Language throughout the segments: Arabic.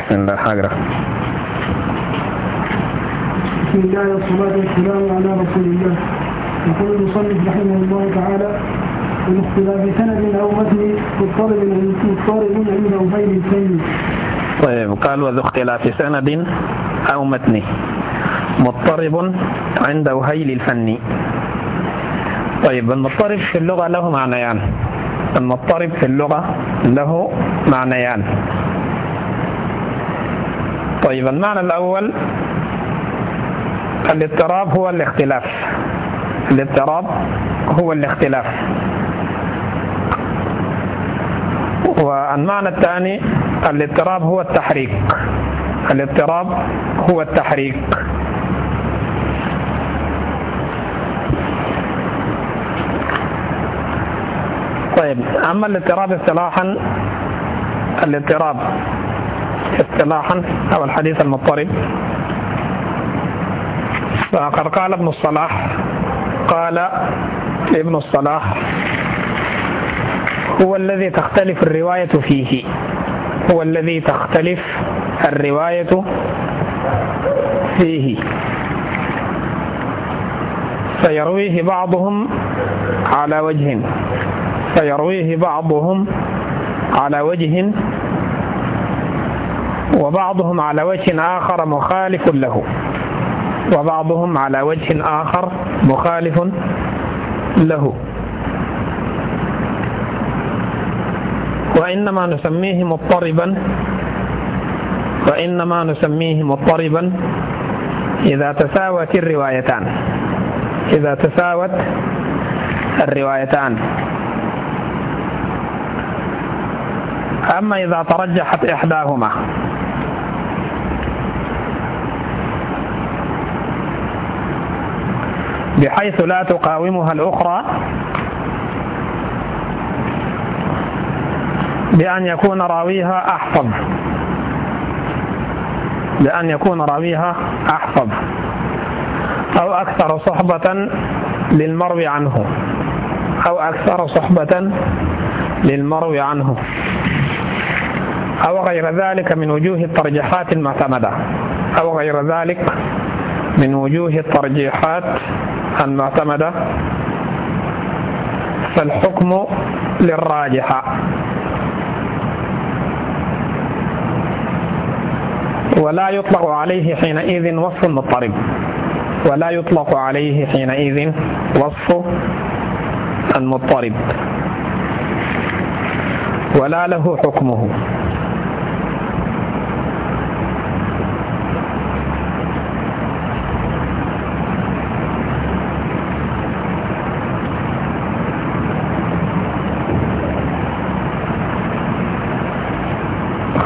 بسم الله حاجة بسم الله والصلاة والسلام على رسول الله. يقول المصنف رحمه الله تعالى الاختلاف سند أو متن مضطرب مضطرب عند غير الفن طيب قال وذو اختلاف سند أو متن مضطرب عند وهيل الفن طيب المضطرب في اللغة له معنيان. المضطرب في اللغة له معنيان. طيب المعنى الأول الاضطراب هو الاختلاف. الاضطراب هو الاختلاف. والمعنى الثاني الاضطراب هو التحريك. الاضطراب هو التحريك. طيب أما الاضطراب اصطلاحا الاضطراب اصطلاحا أو الحديث المضطرب. فقد قال ابن الصلاح قال ابن الصلاح هو الذي تختلف الرواية فيه هو الذي تختلف الرواية فيه. فيرويه بعضهم على وجه فيرويه بعضهم على وجه وبعضهم على وجه آخر مخالف له. وبعضهم على وجه آخر مخالف له. وإنما نسميه مضطربا. وإنما نسميه مضطربا إذا تساوت الروايتان. إذا تساوت الروايتان. أما إذا ترجحت إحداهما. بحيث لا تقاومها الأخرى. بأن يكون راويها أحفظ. بأن يكون راويها أحفظ. أو أكثر صحبة للمروي عنه. أو أكثر صحبة للمروي عنه. أو غير ذلك من وجوه الترجيحات المعتمدة. أو غير ذلك من وجوه الترجيحات المعتمدة. فالحكم للراجحة. ولا يطلق عليه حينئذ وصف مضطرب. ولا يطلق عليه حينئذ وصف المضطرب. ولا له حكمه.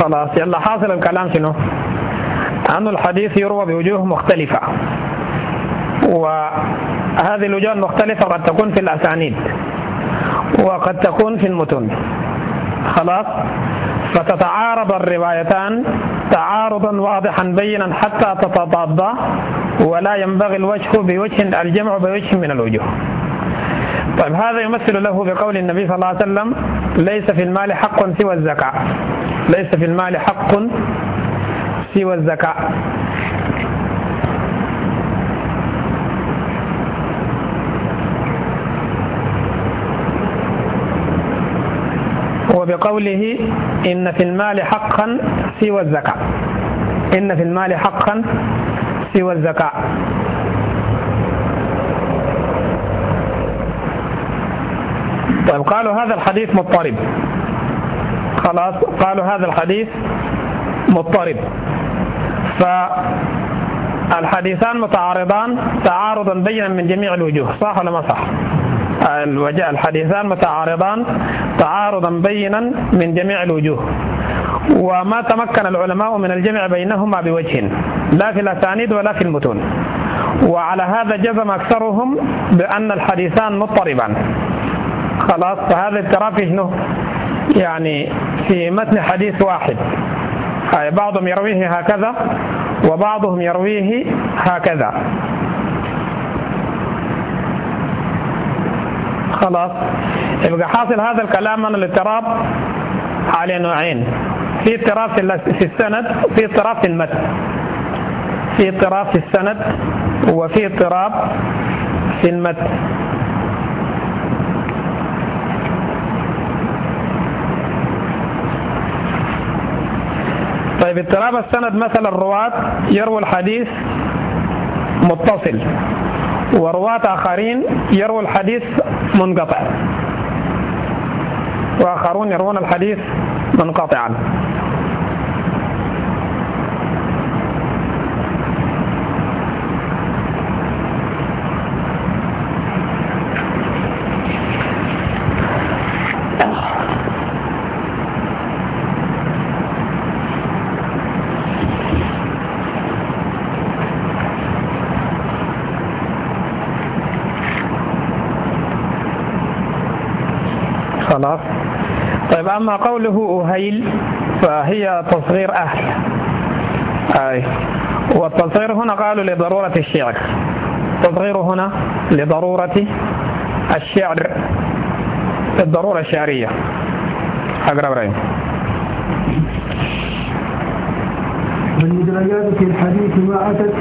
خلاص يلا حاصل الكلام شنو؟ أن الحديث يروى بوجوه مختلفة. وهذه الوجوه المختلفة قد تكون في الأسانيد وقد تكون في المتون. خلاص؟ فتتعارض الروايتان تعارضا واضحا بينا حتى تتضاد ولا ينبغي الوجه بوجه الجمع بوجه من الوجوه. طيب هذا يمثل له بقول النبي صلى الله عليه وسلم ليس في المال حق سوى الزكاة. ليس في المال حق سوى الزكاة. وبقوله إن في المال حقا سوى الزكاة. إن في المال حقا سوى الزكاة. طيب قالوا هذا الحديث مضطرب. خلاص قالوا هذا الحديث مضطرب. فالحديثان متعارضان تعارضا بينا من جميع الوجوه صح ولا ما صح؟ الحديثان متعارضان تعارضا بينا من جميع الوجوه. وما تمكن العلماء من الجمع بينهما بوجه لا في الأسانيد ولا في المتون. وعلى هذا جزم أكثرهم بأن الحديثان مضطربان. خلاص فهذا اضطراب شنو؟ يعني في متن حديث واحد. بعضهم يرويه هكذا وبعضهم يرويه هكذا. خلاص. يبقى حاصل هذا الكلام من الاضطراب على نوعين. في اضطراب في السند في اضطراب في المتن. في اضطراب في السند وفي اضطراب في المتن. طيب اضطراب السند مثلا الرواة يروي الحديث متصل. ورواة آخرين يرووا الحديث منقطع. وآخرون يروون الحديث منقطعا خلاص طيب أما قوله أهيل فهي تصغير أهل. أي. والتصغير هنا قالوا لضرورة الشعر. تصغير هنا لضرورة الشعر. الضرورة الشعرية. أقرأ إبراهيم والمدرجات في الحديث ما أتت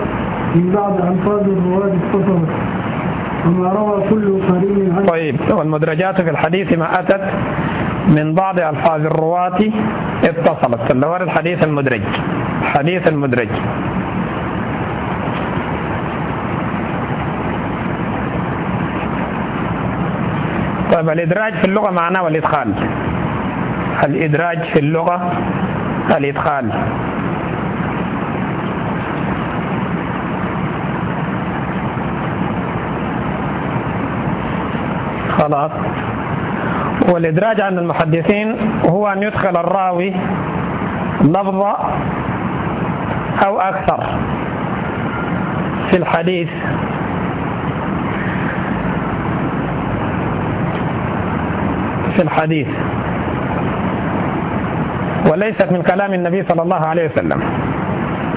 من بعض ألفاظ الرواة اتصلت وما روى كل قرين عنه طيب والمدرجات في الحديث ما أتت من بعض ألفاظ الرواة اتصلت. اللي هو الحديث المدرج. حديث المدرج. طيب الإدراج في اللغة معناه الإدخال الإدراج في اللغة الإدخال. خلاص. والإدراج عند المحدثين هو أن يدخل الراوي لفظة أو أكثر في الحديث. في الحديث. وليست من كلام النبي صلى الله عليه وسلم.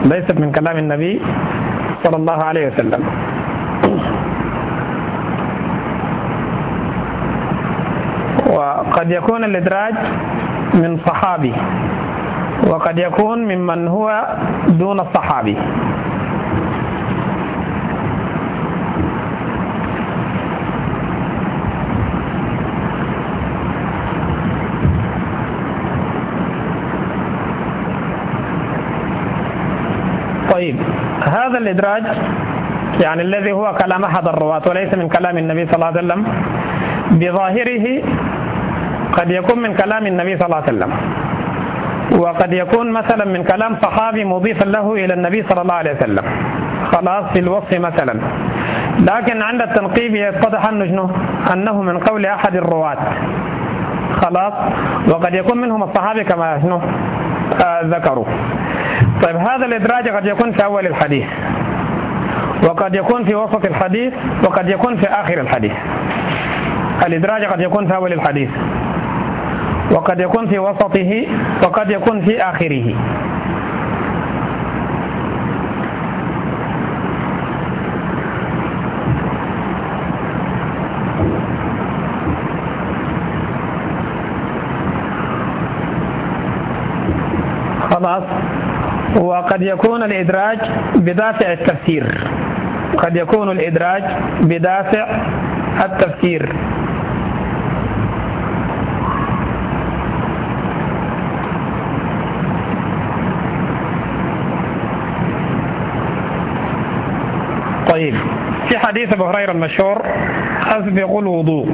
ليست من كلام النبي صلى الله عليه وسلم. وقد يكون الإدراج من صحابي. وقد يكون ممن هو دون الصحابي. طيب هذا الإدراج يعني الذي هو كلام أحد الرواة وليس من كلام النبي صلى الله عليه وسلم بظاهره قد يكون من كلام النبي صلى الله عليه وسلم. وقد يكون مثلا من كلام صحابي مضيفا له إلى النبي صلى الله عليه وسلم. خلاص في الوصف مثلا. لكن عند التنقيب يتضح أنه أنه من قول أحد الرواة. خلاص؟ وقد يكون منهم الصحابي كما شنو؟ آه ذكروا. طيب هذا الإدراج قد يكون في أول الحديث. وقد يكون في وسط الحديث وقد يكون في آخر الحديث. الإدراج قد يكون في أول الحديث. وقد يكون في وسطه وقد يكون في آخره. خلاص. وقد يكون الإدراج بدافع التفسير. قد يكون الإدراج بدافع التفسير. طيب في حديث أبو هريرة المشهور اسبقوا الوضوء.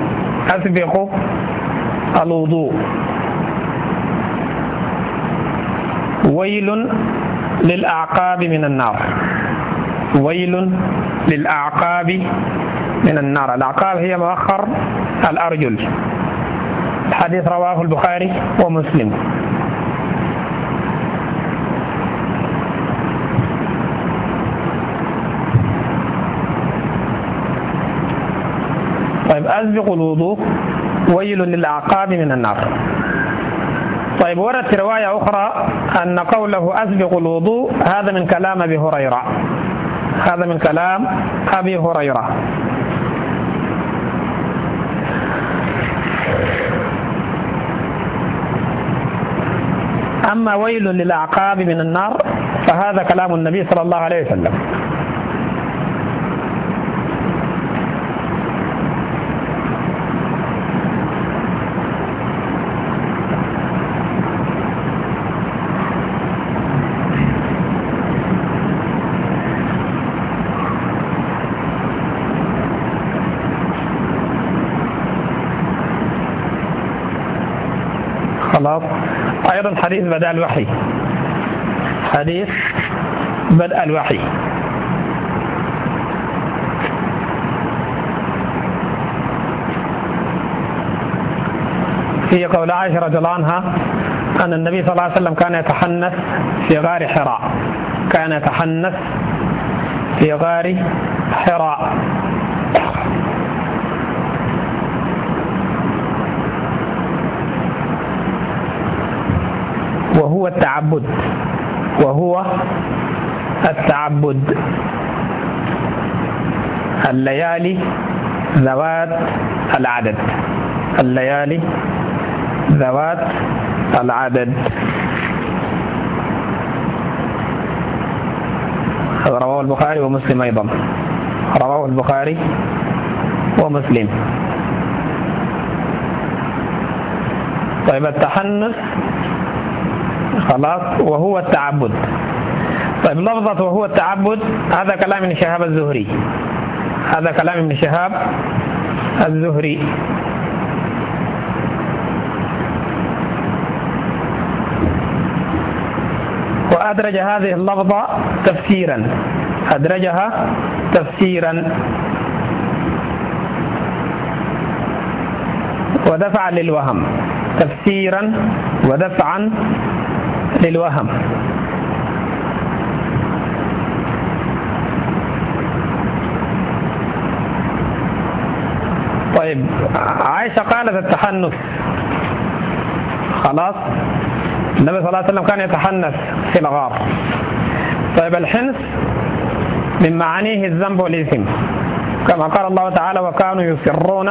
اسبقوا الوضوء. ويل للأعقاب من النار. ويل للأعقاب من النار. الأعقاب هي مؤخر الأرجل. الحديث رواه البخاري ومسلم. طيب أسبق الوضوء ويل للأعقاب من النار. طيب وردت رواية أخرى أن قوله أسبق الوضوء هذا من كلام أبي هريرة. هذا من كلام أبي هريرة. أما ويل للأعقاب من النار فهذا كلام النبي صلى الله عليه وسلم خلاص أيضا حديث بدأ الوحي. حديث بدء الوحي. في قول عائشة رضي الله عنها أن النبي صلى الله عليه وسلم كان يتحنث في غار حراء. كان يتحنث في غار حراء. وهو التعبد. وهو التعبد. الليالي ذوات العدد. الليالي ذوات العدد. رواه البخاري ومسلم أيضا. رواه البخاري ومسلم. طيب التحنث خلاص وهو التعبد. طيب لفظة وهو التعبد هذا كلام ابن شهاب الزهري. هذا كلام ابن شهاب الزهري. وأدرج هذه اللفظة تفسيرا. أدرجها تفسيرا. ودفعا للوهم. تفسيرا ودفعا للوهم. طيب عائشة قالت التحنث. خلاص؟ النبي صلى الله عليه وسلم كان يتحنث في الغار. طيب الحنث من معانيه الذنب والإثم. كما قال الله تعالى وكانوا يصرون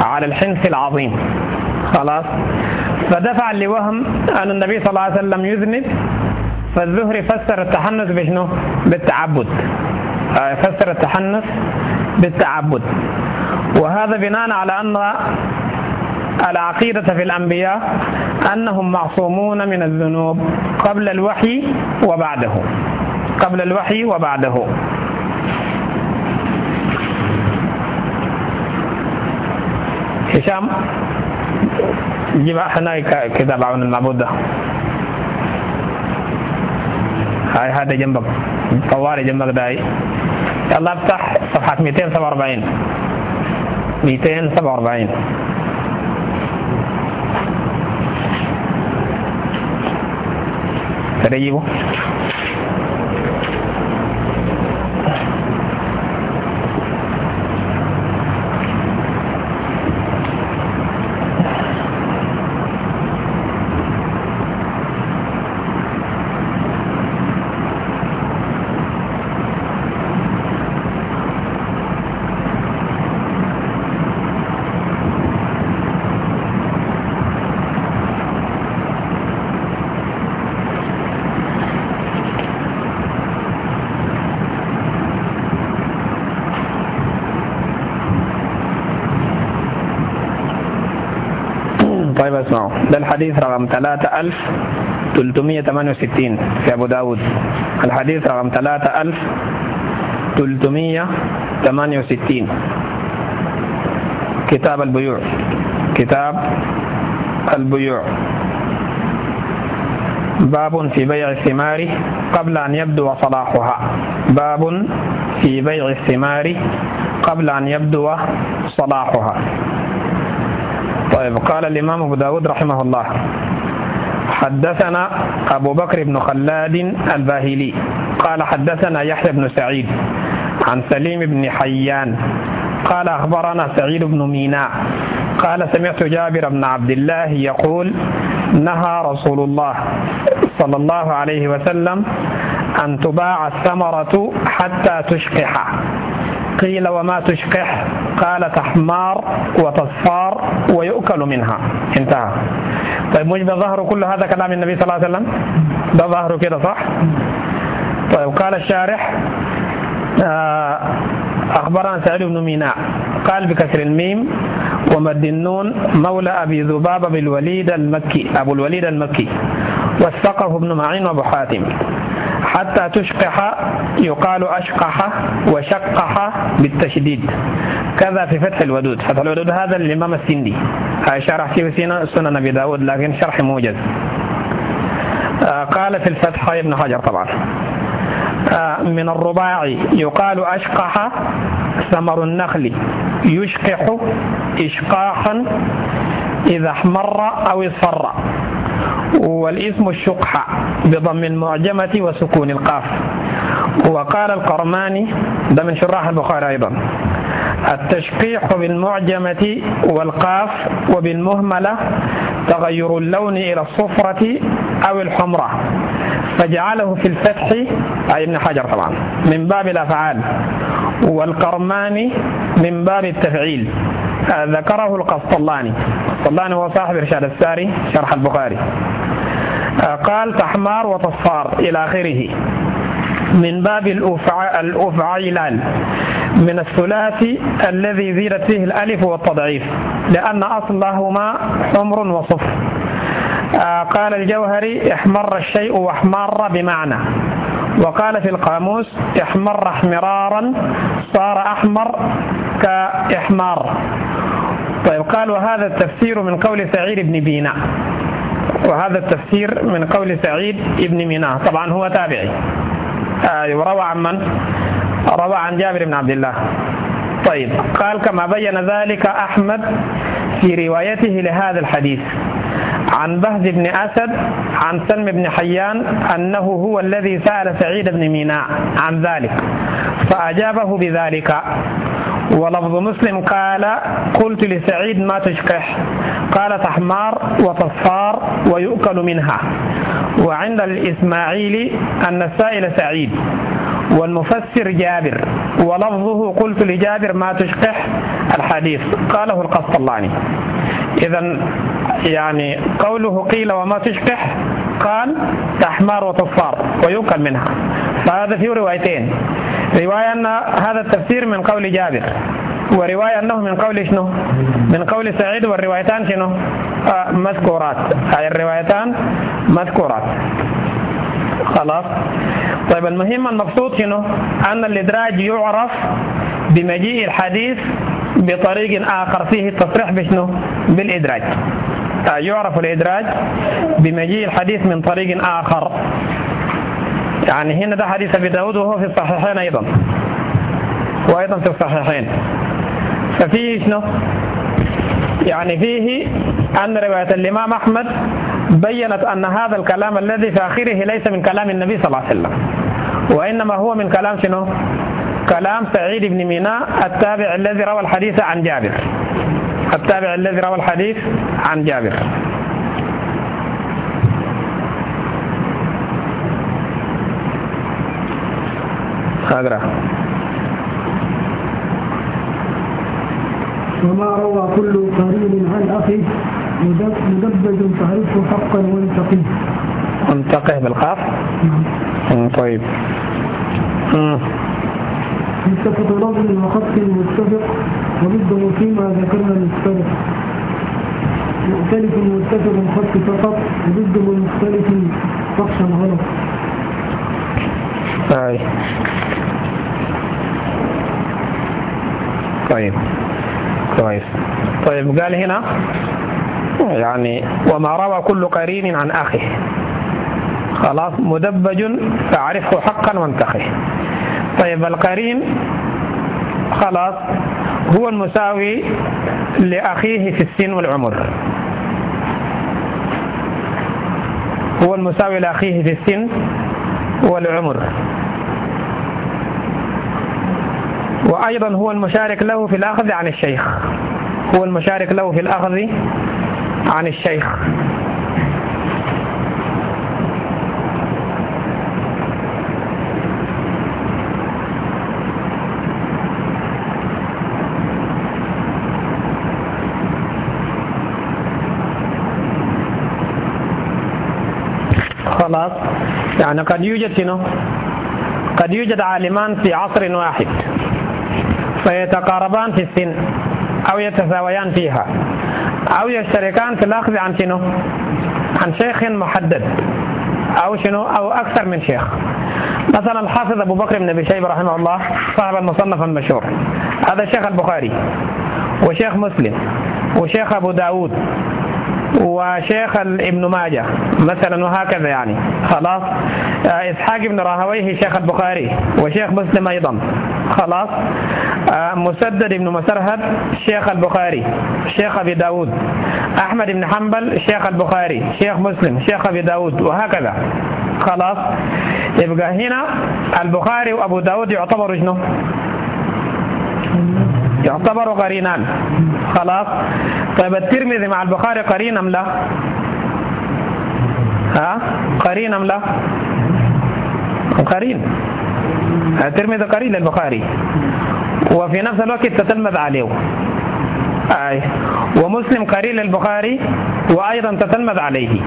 على الحنث العظيم. خلاص؟ فدفع لوهم أن النبي صلى الله عليه وسلم يذنب فالزهري فسر التحنث بشنو؟ بالتعبد. آه، فسر التحنث بالتعبد. وهذا بناء على أن العقيدة في الأنبياء أنهم معصومون من الذنوب قبل الوحي وبعده. قبل الوحي وبعده. هشام؟ جيب إحنا كتاب عون المعبود ده. هاي هذا جنبك. طوالي جنبك داي يلا افتح. صفحة 247 247 تجيبه طيب اسمعوا ده الحديث رقم 3368 في أبو داود الحديث رقم 3368 كتاب البيوع كتاب البيوع باب في بيع الثمار قبل أن يبدو صلاحها باب في بيع الثمار قبل أن يبدو صلاحها طيب قال الإمام أبو داود رحمه الله حدثنا أبو بكر بن خلاد الباهلي قال حدثنا يحيى بن سعيد عن سليم بن حيان قال أخبرنا سعيد بن ميناء قال سمعت جابر بن عبد الله يقول نهى رسول الله صلى الله عليه وسلم أن تباع الثمرة حتى تشقح. قيل وما تشقح قال تحمار وتصفار ويؤكل منها. انتهى. طيب مش ظهره كل هذا كلام النبي صلى الله عليه وسلم؟ ده ظهره كده صح؟ طيب قال الشارح آه، أخبرنا سعيد بن ميناء. قال بكسر الميم ومد النون مولى أبي ذبابة بالوليد المكي أبو الوليد المكي. وثقه ابن معين وابو حاتم. حتى تشقح يقال أشقح وشقح بالتشديد. كذا في فتح الودود. فتح الودود هذا الإمام السندي. شرح في سنن أبي داود لكن شرح موجز. آه، قال في الفتح ابن حجر طبعا. آه، من الرباعي يقال أشقح ثمر النخل. يشقح إشقاحا إذا احمر أو اصفر. والاسم الشقحة بضم المعجمة وسكون القاف. وقال القرماني ده من شراح البخاري أيضا التشقيح بالمعجمة والقاف وبالمهملة تغير اللون إلى الصفرة أو الحمرة فجعله في الفتح أي ابن حجر طبعا من باب الأفعال. والقرماني من باب التفعيل. ذكره القسطلاني. القسطلاني هو صاحب إرشاد الساري شرح البخاري. قال تحمار وتصفار إلى آخره. من باب الأفعيلان. من الثلاثي الذي زيدت فيه الألف والتضعيف لأن أصلهما حمر وصفر آه، قال الجوهري احمر الشيء واحمر بمعنى. وقال في القاموس إحمر احمرارا صار أحمر كإحمار. طيب قال وهذا التفسير من قول سعيد بن بينا وهذا التفسير من قول سعيد بن ميناء طبعا هو تابعي. آه وروى عن من؟ روى عن جابر بن عبد الله. طيب قال كما بين ذلك أحمد في روايته لهذا الحديث. عن بهز بن أسد عن سلم بن حيان أنه هو الذي سأل سعيد بن ميناء عن ذلك فأجابه بذلك. ولفظ مسلم قال قلت لسعيد ما تشكح قال تحمار وتصفار ويؤكل منها. وعند الإسماعيلي أن السائل سعيد والمفسر جابر ولفظه قلت لجابر ما تشكح الحديث قاله القسطلاني. إذا يعني قوله قيل وما تشكح قال تحمار وتصفار ويؤكل منها. فهذا في روايتين. رواية أن هذا التفسير من قول جابر ورواية أنه من قول شنو؟ من قول سعيد والروايتان شنو؟ آه مذكورات. هاي الروايتان مذكورات. خلاص؟ طيب المهم المقصود شنو؟ أن الإدراج يعرف بمجيء الحديث بطريق آخر فيه التصريح بشنو؟ بالإدراج. آه، يعرف الإدراج بمجيء الحديث من طريق آخر. يعني هنا ده حديث أبي داود وهو في الصحيحين أيضا. وأيضا في الصحيحين. ففيه شنو؟ يعني فيه أن رواية الإمام أحمد بينت أن هذا الكلام الذي في آخره ليس من كلام النبي صلى الله عليه وسلم وإنما هو من كلام شنو؟ كلام سعيد بن ميناء التابع الذي روى الحديث عن جابر. التابع الذي روى الحديث عن جابر. أقرأ وما روى كل قريب عن أخيه مدبج تعرفه حقا وانتقيه. انتقه بالقاف؟ نعم. طيب. متفق لفظ وخط متفق وضده فيما ذكرنا المختلف. مختلف متفق خط فقط وضده مختلف فقشا غلط. أي طيب. كويس طيب قال هنا يعني وما روى كل قرين عن أخيه. خلاص مدبج فاعرفه حقا وانتخه. طيب القرين خلاص هو المساوي لأخيه في السن والعمر. هو المساوي لأخيه في السن والعمر. وأيضا هو المشارك له في الأخذ عن الشيخ. هو المشارك له في الأخذ عن الشيخ. يعني قد يوجد شنو؟ قد يوجد عالمان في عصر واحد فيتقاربان في السن أو يتساويان فيها أو يشتركان في الأخذ عن شنو؟ عن شيخ محدد أو شنو؟ أو أكثر من شيخ. مثلا الحافظ أبو بكر بن أبي شيبة رحمه الله صاحب المصنف المشهور. هذا شيخ البخاري وشيخ مسلم وشيخ أبو داود. وشيخ ابن ماجه. مثلا وهكذا يعني. خلاص؟ آه، إسحاق بن راهويه شيخ البخاري وشيخ مسلم أيضا. خلاص؟ آه، مسدد بن مسرهد شيخ البخاري شيخ أبي داود. أحمد بن حنبل شيخ البخاري شيخ مسلم شيخ أبي داود وهكذا. خلاص؟ يبقى هنا البخاري وأبو داود يعتبروا شنو؟ يعتبروا قرينان. خلاص؟ طيب الترمذي مع البخاري قرين أم لا؟ ها؟ قرين أم لا؟ قرين. الترمذي قرين للبخاري. وفي نفس الوقت تتلمذ عليه. أي. ومسلم قرين للبخاري وأيضا تتلمذ عليه.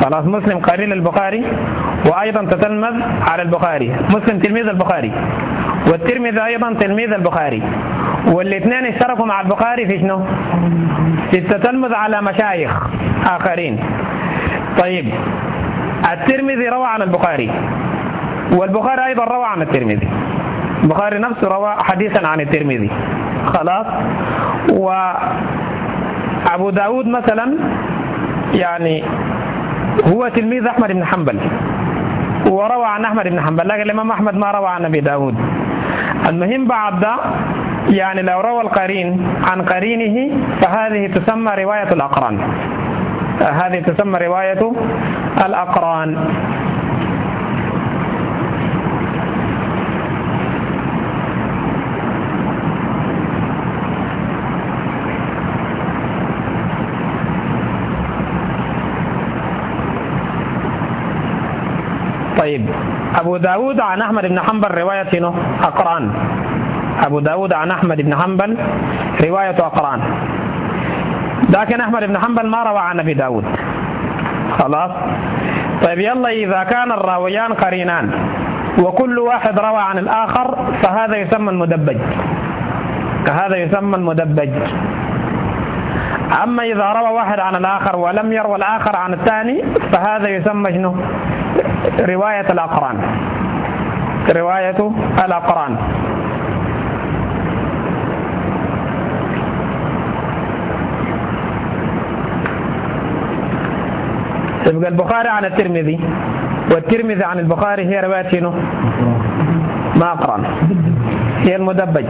خلاص مسلم قرين للبخاري وأيضا تتلمذ على البخاري. مسلم تلميذ البخاري. والترمذي أيضا تلميذ البخاري. والاثنين اشتركوا مع البخاري في شنو؟ في التتلمذ على مشايخ آخرين. طيب الترمذي روى عن البخاري. والبخاري أيضا روى عن الترمذي. البخاري نفسه روى حديثا عن الترمذي. خلاص؟ وأبو داود مثلا يعني هو تلميذ أحمد بن حنبل. وروى عن أحمد بن حنبل لكن الإمام أحمد ما روى عن أبي داود. المهم بعد ده يعني لو روى القرين عن قرينه فهذه تسمى رواية الأقران. هذه تسمى رواية الأقران طيب أبو داود عن أحمد بن حنبل رواية؟ أقران أبو داود عن أحمد بن حنبل رواية أقران لكن أحمد بن حنبل ما روى عن أبي داود. خلاص؟ طيب يلا إذا كان الراويان قرينان وكل واحد روى عن الآخر فهذا يسمى المدبج. هذا يسمى المدبج. أما إذا روى واحد عن الآخر ولم يروى الآخر عن الثاني فهذا يسمى شنو؟ رواية الأقران. رواية الأقران. يبقى البخاري عن الترمذي والترمذي عن البخاري هي رواية شنو؟ ما أقران. هي المدبج.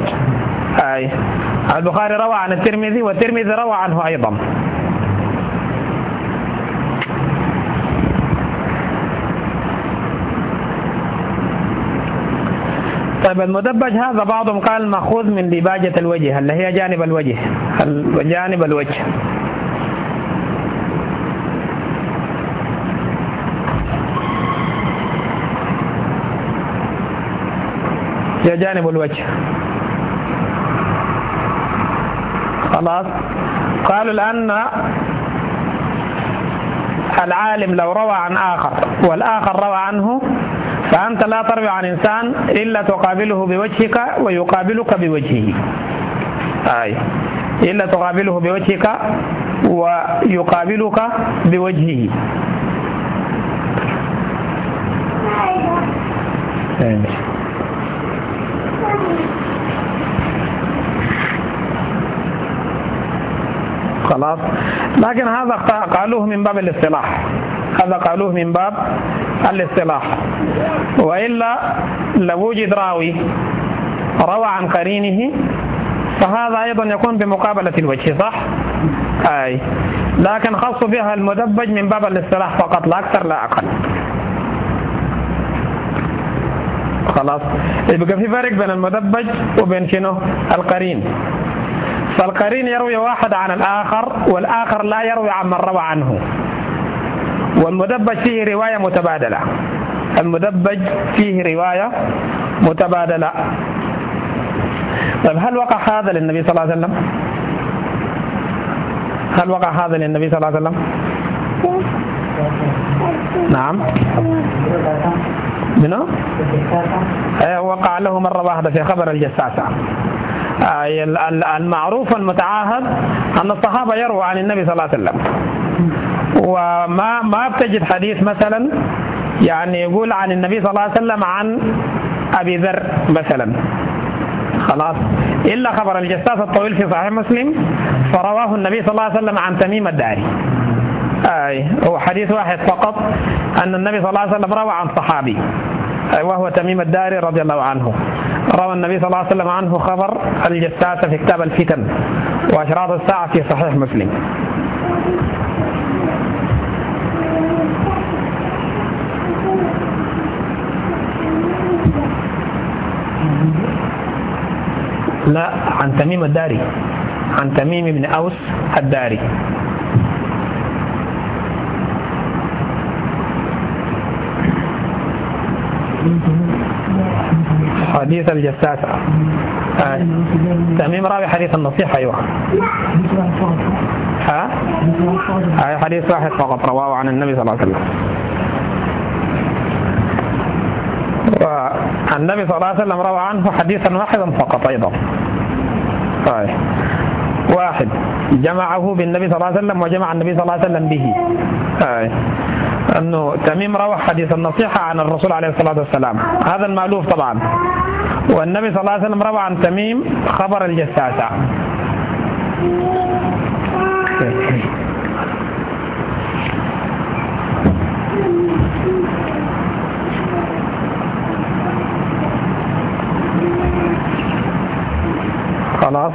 أي. البخاري روى عن الترمذي والترمذي روى عنه أيضا. طيب المدبج هذا بعضهم قال مأخوذ من ديباجة الوجه اللي هي جانب الوجه؟ جانب الوجه؟ هي جانب الوجه. خلاص. قالوا لأن العالم لو روى عن آخر والآخر روى عنه فأنت لا تروي عن إنسان إلا تقابله بوجهك ويقابلك بوجهه. أي إلا تقابله بوجهك ويقابلك بوجهه. خلاص. لكن هذا قالوه من باب الاصطلاح. هذا قالوه من باب الاصطلاح. وإلا لو وجد راوي روى عن قرينه فهذا أيضا يكون بمقابلة الوجه صح؟ أي. لكن خص بها المدبج من باب الاصطلاح فقط لا أكثر لا أقل. خلاص. يبقى في فرق بين المدبج وبين شنو؟ القرين. فالقرين يروي واحد عن الآخر والآخر لا يروي عن من روى عنه. والمدبج فيه رواية متبادلة. المدبج فيه رواية متبادلة. طيب هل وقع هذا للنبي صلى الله عليه وسلم؟ هل وقع هذا للنبي صلى الله عليه وسلم؟ نعم. منو؟ إيه، وقع له مرة واحدة في خبر الجساسة. المعروف والمتعاهد أن الصحابة يروى عن النبي صلى الله عليه وسلم. وما ما بتجد حديث مثلا يعني يقول عن النبي صلى الله عليه وسلم عن أبي ذر مثلا. خلاص. إلا خبر الجساس الطويل في صحيح مسلم فرواه النبي صلى الله عليه وسلم عن تميم الداري. أي هو حديث واحد فقط أن النبي صلى الله عليه وسلم روى عن صحابي. وهو تميم الداري رضي الله عنه. روى النبي صلى الله عليه وسلم عنه خبر الجساسة في كتاب الفتن وأشراط الساعة في صحيح مسلم. لا عن تميم الداري. عن تميم بن أوس الداري. حديث الجساسة آه. تميم راوي حديث النصيحة أيوة. ها؟ آه حديث واحد فقط رواه عن النبي صلى الله عليه وسلم. والنبي صلى الله عليه وسلم روى عنه حديثا واحدا فقط أيضا. طيب. واحد جمعه بالنبي صلى الله عليه وسلم وجمع النبي صلى الله عليه وسلم به. طيب أنه تميم روى حديث النصيحة عن الرسول عليه الصلاة والسلام. هذا المألوف طبعا. والنبي صلى الله عليه وسلم روى عن تميم خبر الجساسة. خلاص.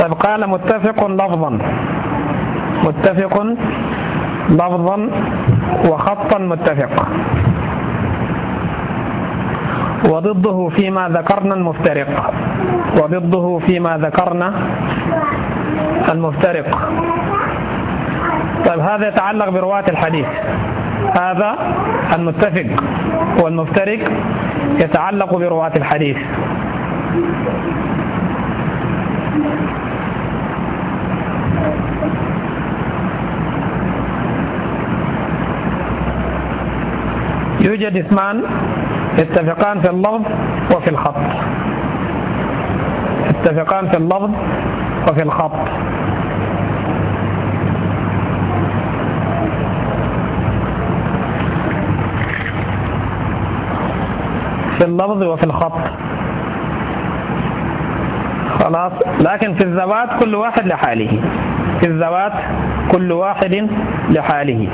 طيب قال متفق لفظا. متفق لفظا وخطا متفق. وضده فيما ذكرنا المفترق. وضده فيما ذكرنا المفترق. طيب هذا يتعلق برواة الحديث. هذا المتفق والمفترق يتعلق برواة الحديث. يوجد اسمان يتفقان في اللفظ وفي الخط. يتفقان في اللفظ وفي الخط. في اللفظ وفي الخط. خلاص؟ لكن في الذوات كل واحد لحاله. في الذوات كل واحد لحاله.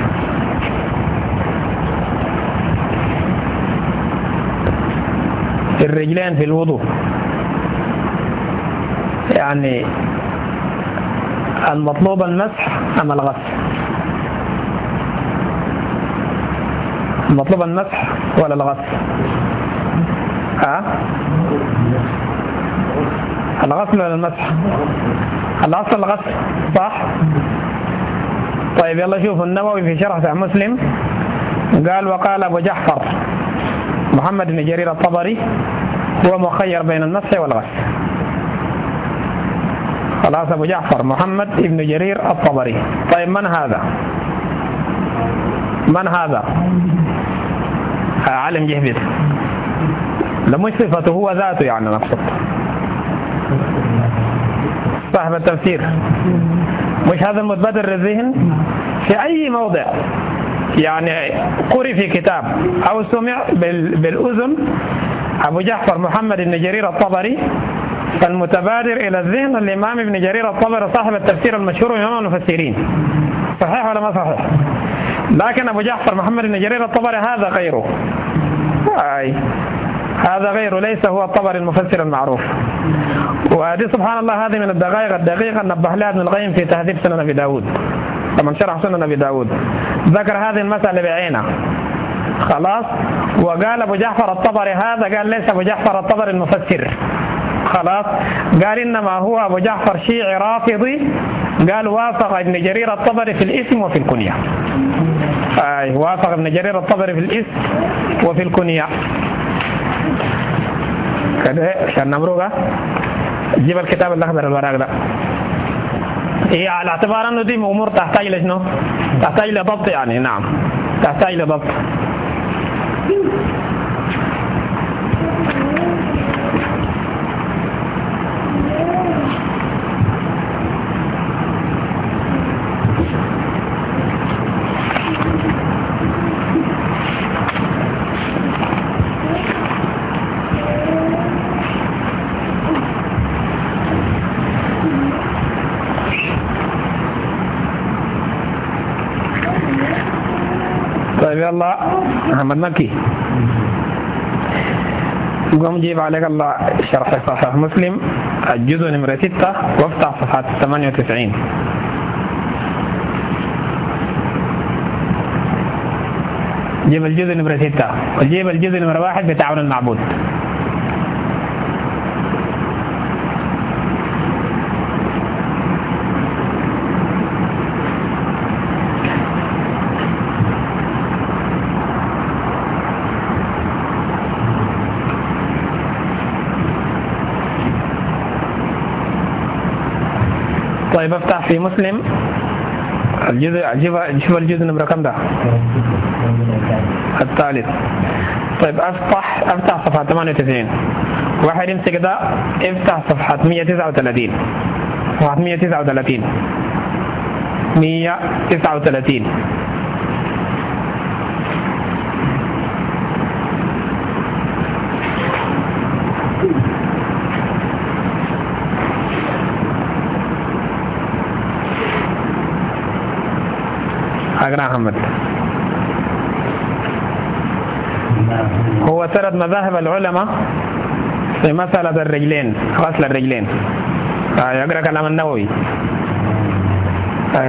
الرجلين في الوضوء. يعني المطلوب المسح أم الغسل؟ المطلوب المسح ولا الغسل؟ ها؟ الغسل ولا المسح؟ الأصل الغسل؟ صح؟ طيب يلا شوفوا النووي في شرح مسلم. قال وقال أبو جعفر محمد بن جرير الطبري هو مخير بين المسح والغسل خلاص أبو جعفر محمد بن جرير الطبري. طيب من هذا؟ من هذا؟ عالم جهبذ لمش صفته هو ذاته يعني نقصد صاحب التفسير. مش هذا المتبادر للذهن؟ في أي موضع؟ يعني قري في كتاب أو سمع بالأذن أبو جعفر محمد بن جرير الطبري فالمتبادر إلى الذهن الإمام ابن جرير الطبري صاحب التفسير المشهور إمام المفسرين صحيح ولا ما صحيح لكن أبو جعفر محمد بن جرير الطبري هذا غيره أي هذا غيره ليس هو الطبري المفسر المعروف وهذه سبحان الله هذه من الدقائق الدقيقة نبه لها ابن القيم في تهذيب سنن أبي داود لما شرح سنن أبي داود ذكر هذه المسألة بعينها خلاص. وقال أبو جعفر الطبري هذا قال ليس أبو جعفر الطبري المفسر. خلاص. قال إنما هو أبو جعفر شيعي رافضي. قال وافق ابن جرير الطبري في الاسم وفي الكنية. أي وافق ابن جرير الطبري في الاسم وفي الكنية. كده عشان نمرقة؟ جيب الكتاب الأخضر الورق ده. هي على اعتبار أنه دي أمور تحتاج لشنو؟ تحتاج لضبط يعني نعم. تحتاج لضبط. طيب يلا. محمد مكي. قوم جيب عليك الله. شرح صحيح مسلم. الجزء نمرة ستة. وافتح صفحة 98 جيب الجزء نمرة ستة. وجيب الجزء نمرة واحد بتعاون المعبود. طيب افتح في مسلم. الجزء شوف الجزء نمرة كم ده؟ الثالث. طيب افتح أفتح صفحة 98 واحد يمسك ده افتح صفحة 139 صفحة 139 139 هو سرد مذاهب العلماء في مسألة الرجلين غسل الرجلين. يقرأ كلام النووي.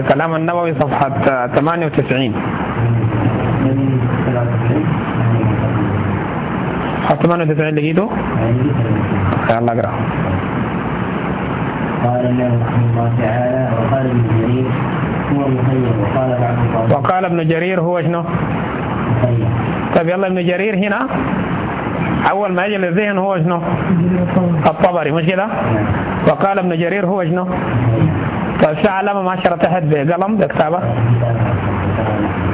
كلام النووي صفحة 98 صفحة 98 لقيته؟ يلا اقرأ. قال الله رحمه الله تعالى وقال ابن جرير هو مخير وقال بعض القوم وقال ابن جرير هو شنو؟ مخير طيب يلا ابن جرير هنا. أول ما يجي للذهن هو شنو؟ الطبري مش كده؟ نعم. وقال ابن جرير هو شنو؟ طيب في علامة ماشرة تحت بقلم بكتابة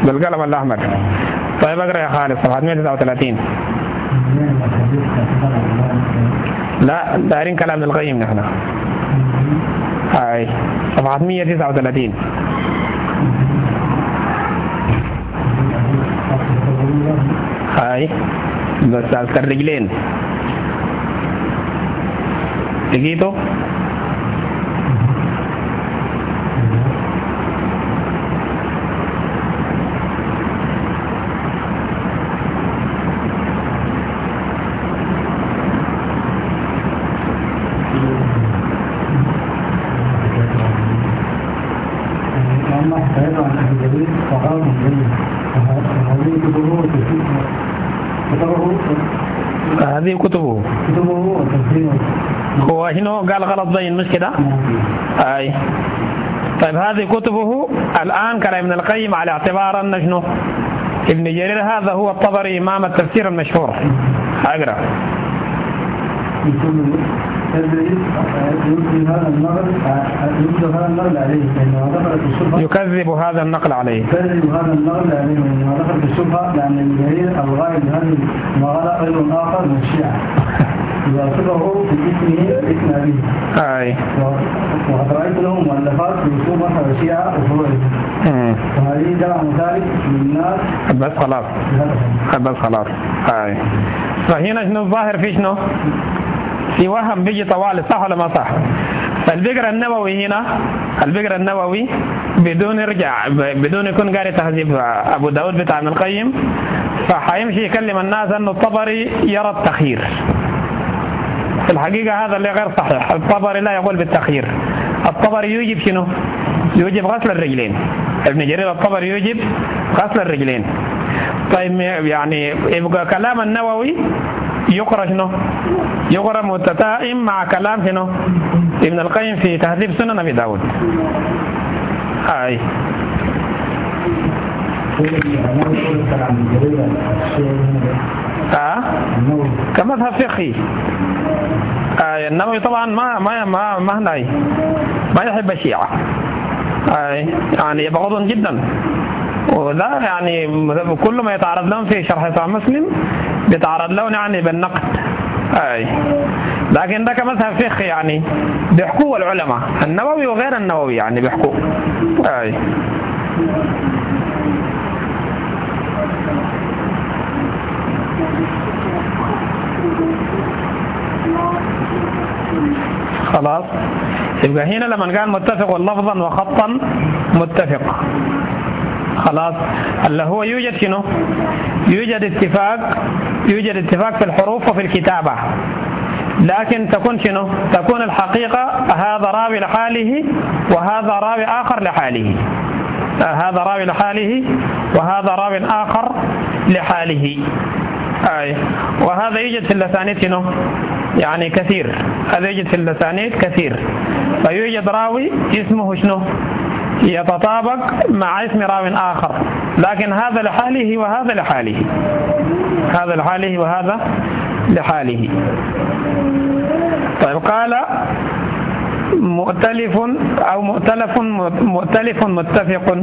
بالقلم الأحمر. طيب أقرأ يا خالد صفحة 139 لا دايرين كلام ابن القيم نحن. هاي صفحة 139 هاي بس على الرجلين لقيته الله تعالى عن أهل الجليل فقال من جليل وهذه كتبه وتفسيره كتبه هذه كتبه كتبه وتفسيره هو هنا قال غلط بين مش كده أي. طيب هذه كتبه الآن كلام ابن القيم على اعتبار ان شنو؟ ابن جرير. هذا هو الطبري إمام التفسير المشهور. أقرأ. يكذب هذا النقل عليه. يكذب هذا النقل عليه دخلت الشبهة لأن الجرير الغاية بهذه المغالة رجل آخر من الشيعة. يصفه في اسمه اسم أبيه. أي. وقد رأيت له مؤلفات في رسوم مذهب الشيعة وفروعهم. مم. وهذه جمع مثالي للناس بس خلاص. بس خلاص. هاي فهنا شنو الظاهر في شنو؟ في وهم بيجي طوال صح ولا ما صح؟ فالبقرة النووي هنا البقرة النووي بدون يرجع بدون يكون قاري تهذيب. أبو داود بتاع ابن القيم فحيمشي يكلم الناس انه الطبري يرى التخيير في الحقيقة هذا اللي غير صحيح. الطبري لا يقول بالتخيير الطبري يوجب شنو؟ يوجب غسل الرجلين. ابن جرير الطبري يوجب غسل الرجلين. طيب يعني يبقى كلام النووي يقرأ شنو؟ يقرأ متتائم مع كلام شنو؟ ابن القيم في تهذيب سنن أبي داود. هاي آه؟ كمذهب فقهي. آه النووي طبعا ما ما ما ما هناي. ما يحب الشيعة. آه يعني يبغضهم جدا. وده يعني كل ما يتعرض لهم في شرح صحيح مسلم بيتعرض لهم يعني بالنقد. اي لكن ده كمذهب فقه يعني بيحكوه العلماء. النووي وغير النووي يعني بيحكوه. اي خلاص. يبقى هنا لما قال متفق لفظا وخطا متفق. خلاص. اللي هو يوجد شنو؟ يوجد اتفاق يوجد اتفاق في الحروف وفي الكتابة. لكن تكون شنو؟ تكون الحقيقة هذا راوي لحاله وهذا راوي آخر لحاله. هذا راوي لحاله وهذا راوي آخر لحاله. أي. وهذا يوجد في اللسانيد شنو؟ يعني كثير. هذا يوجد في اللسانيد كثير. فيوجد راوي اسمه شنو؟ يتطابق مع اسم راو آخر. لكن هذا لحاله وهذا لحاله. هذا لحاله وهذا لحاله. طيب قال مؤتلف أو مؤتلف مؤتلف متفق.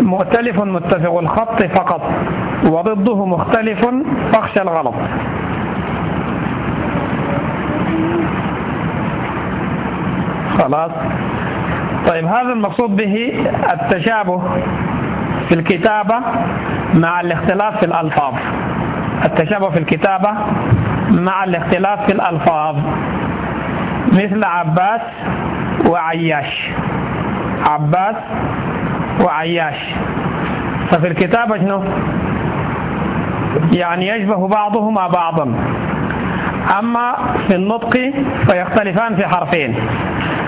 مؤتلف متفق. الخط فقط. وضده مختلف فاخشى الغلط. خلاص؟ طيب هذا المقصود به التشابه في الكتابة مع الاختلاف في الألفاظ. التشابه في الكتابة مع الاختلاف في الألفاظ. مثل عباس وعياش. عباس وعياش. ففي الكتابة شنو؟ يعني يشبه بعضهما بعضا. أما في النطق فيختلفان في حرفين.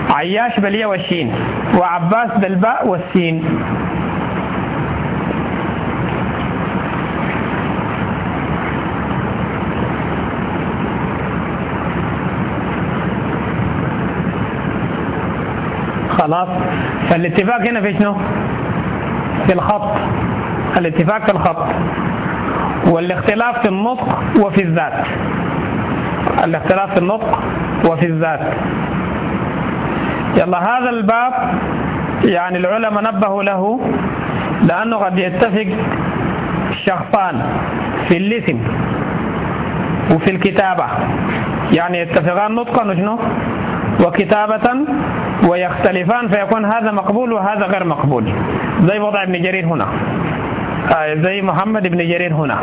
عياش بالياء والشين وعباس بالباء والسين. خلاص. فالاتفاق هنا في شنو؟ في الخط. الاتفاق في الخط. والاختلاف في النطق وفي الذات. الاختلاف في النطق وفي الذات. يلا هذا الباب يعني العلماء نبهوا له لأنه قد يتفق شخصان في الاسم وفي الكتابة. يعني يتفقان نطقا وشنو؟ وكتابة ويختلفان فيكون هذا مقبول وهذا غير مقبول. زي وضع ابن جرير هنا. آه زي محمد ابن جرير هنا.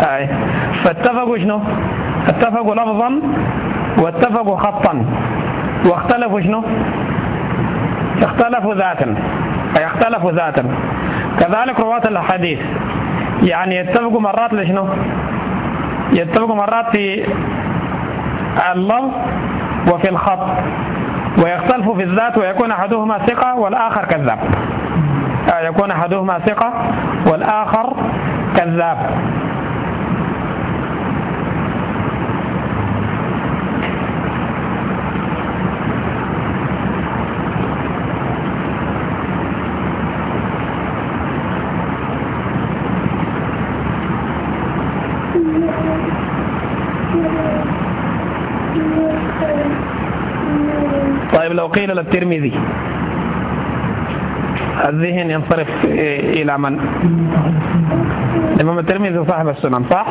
آه فاتفقوا شنو؟ اتفقوا لفظا واتفقوا خطا. واختلفوا شنو؟ اختلفوا ذاتا. أي اختلفوا ذاتا. كذلك رواة الأحاديث يعني يتفقوا مرات لشنو؟ يتفقوا مرات في اللفظ وفي الخط. ويختلفوا في الذات ويكون أحدهما ثقة والآخر كذاب. يكون أحدهما ثقة والآخر كذاب. طيب لو قيل للترمذي الذهن ينصرف إلى من؟ الإمام الترمذي صاحب السنن صح؟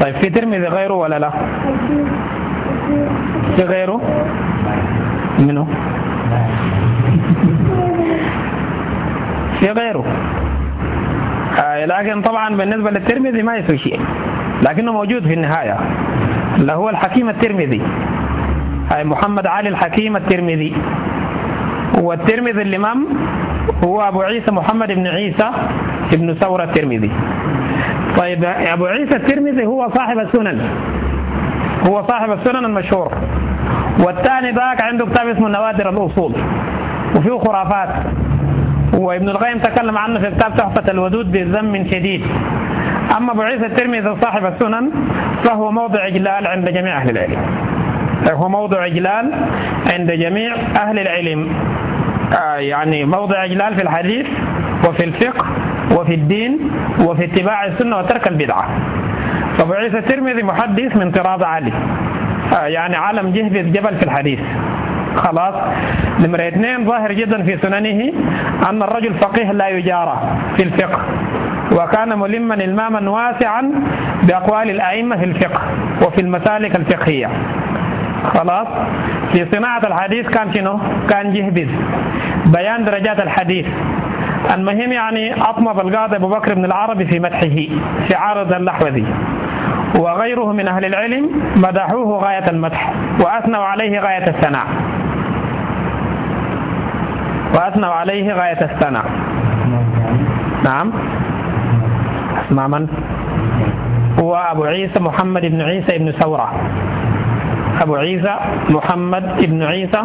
طيب في ترمذي غيره ولا لا؟ في غيره؟ منه؟ في غيره آه لكن طبعا بالنسبة للترمذي ما يسوي شيء لكنه موجود في النهاية اللي هو الحكيم الترمذي محمد علي الحكيم الترمذي. والترمذي الإمام هو أبو عيسى محمد بن عيسى ابن ثورة الترمذي. طيب أبو عيسى الترمذي هو صاحب السنن. هو صاحب السنن المشهور. والثاني ذاك عنده كتاب اسمه نوادر الأصول. وفيه خرافات. وابن القيم تكلم عنه في كتاب تحفة الودود بذم شديد. أما أبو عيسى الترمذي صاحب السنن فهو موضع إجلال عند جميع أهل العلم. هو موضع إجلال عند جميع أهل العلم. آه يعني موضع إجلال في الحديث وفي الفقه وفي الدين وفي اتباع السنة وترك البدعة. فأبو عيسى الترمذي محدث من طراز عالي آه يعني عالم جهبذ جبل في الحديث. خلاص. نمرة اثنين ظاهر جدا في سننه أن الرجل فقيه لا يجارى في الفقه وكان ملما إلماما واسعا بأقوال الأئمة في الفقه وفي المسالك الفقهية. خلاص؟ في صناعة الحديث كان شنو؟ كان جهبذ. بيان درجات الحديث. المهم يعني أطمب القاضي أبو بكر بن العربي في مدحه في عارض اللحوذي وغيره من أهل العلم مدحوه غاية المدح وأثنوا عليه غاية الثناء. وأثنوا عليه غاية الثناء. نعم. اسمع من؟ هو أبو عيسى محمد بن عيسى بن ثورة. أبو عيسى محمد بن عيسى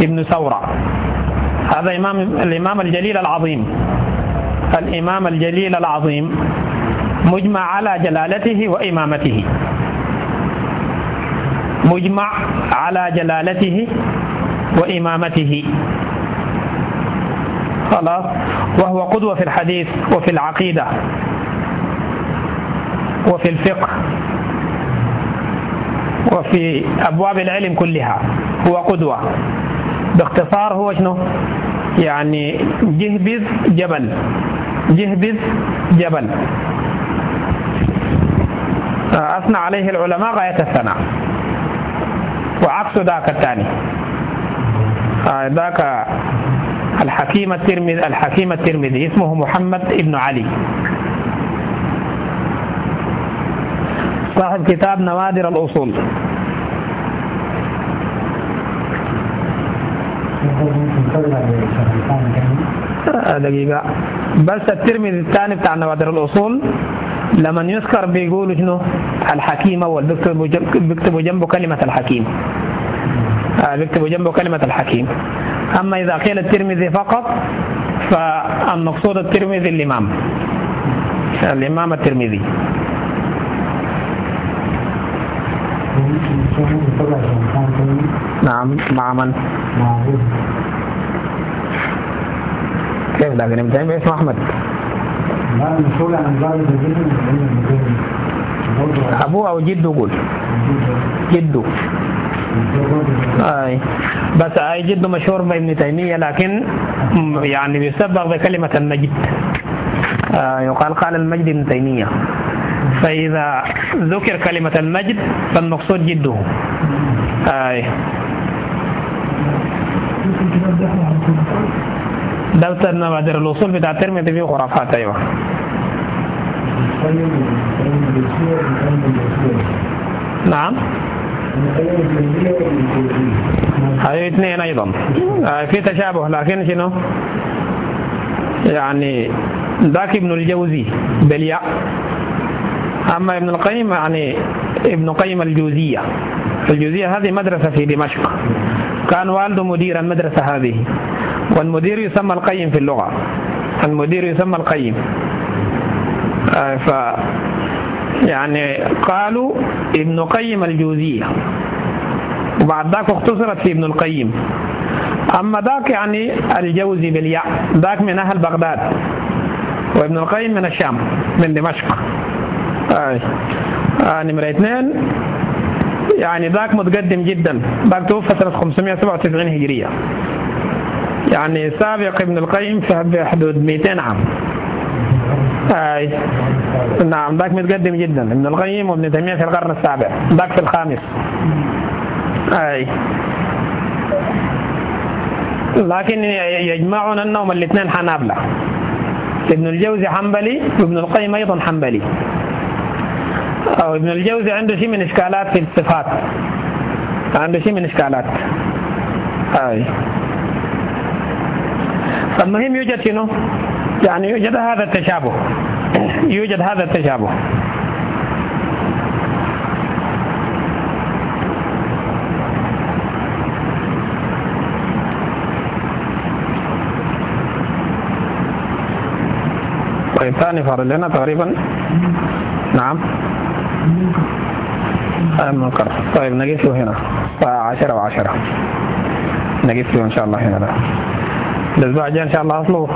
بن ثورة. هذا إمام الإمام الجليل العظيم. الإمام الجليل العظيم. مجمع على جلالته وإمامته. مجمع على جلالته وإمامته. خلاص؟ وهو قدوة في الحديث وفي العقيدة وفي الفقه. وفي أبواب العلم كلها هو قدوة. باختصار هو شنو؟ يعني جهبذ جبل. جهبذ جبل. أثنى عليه العلماء غاية الثناء. وعكس ذاك الثاني. ذاك الحكيم الترمذي الحكيم الترمذي اسمه محمد ابن علي. صاحب كتاب نوادر الأصول. دقيقة. بس الترمذي الثاني بتاع نوادر الأصول لما يذكر بيقولوا شنو؟ الحكيم أول. بيكتبوا جنبه كلمة الحكيم. آه بيكتبوا جنبه كلمة الحكيم. أما إذا قيل الترمذي فقط فالمقصود الترمذي الإمام. الإمام الترمذي. نعم مع من؟ كيف لكن ابن تيمية اسمه أحمد. لا المسؤول عن ذلك أبوه أو جده قول. جده. أي. بس أي جده مشهور بابن تيمية لكن يعني بيسبق بكلمة المجد. آه يقال قال المجد ابن تيمية. فإذا ذكر كلمة المجد فالمقصود جده. أي. دفتر نوادر الوصول بتاع الترمذي فيه خرافات أيوه. نعم. هاي اثنين أيضا. في تشابه لكن شنو؟ يعني ذاك ابن الجوزي بالياء أما ابن القيم يعني ابن قيم الجوزية. الجوزية هذه مدرسة في دمشق. كان والده مدير المدرسة هذه. والمدير يسمى القيم في اللغة. المدير يسمى القيم. ف يعني قالوا ابن قيم الجوزية. وبعد ذاك اختصرت في ابن القيم. أما ذاك يعني الجوزي بالياء. ذاك من أهل بغداد. وابن القيم من الشام من دمشق. آه. آه نمرة اثنين. يعني ذاك متقدم جدا. ذاك توفى سنة 597 هجرية. يعني سابق ابن القيم في حدود 200 عام. اي نعم ذاك متقدم جدا. ابن القيم وابن تيمية في القرن السابع. ذاك في الخامس. اي لكن يجمعنا أنهم الاثنين حنابلة. ابن الجوزي حنبلي وابن القيم أيضا حنبلي. أو ابن الجوزي عنده شيء من إشكالات في الصفات. عنده شيء من إشكالات. اي فالمهم يوجد شنو؟ يعني يوجد هذا التشابه. يوجد هذا التشابه. طيب ثاني فرد لنا تقريبا. نعم. المنكر. طيب نقيسه هنا. الساعة عشرة وعشرة. نقيسه إن شاء الله هنا الأسبوع الجاي إن شاء الله أصله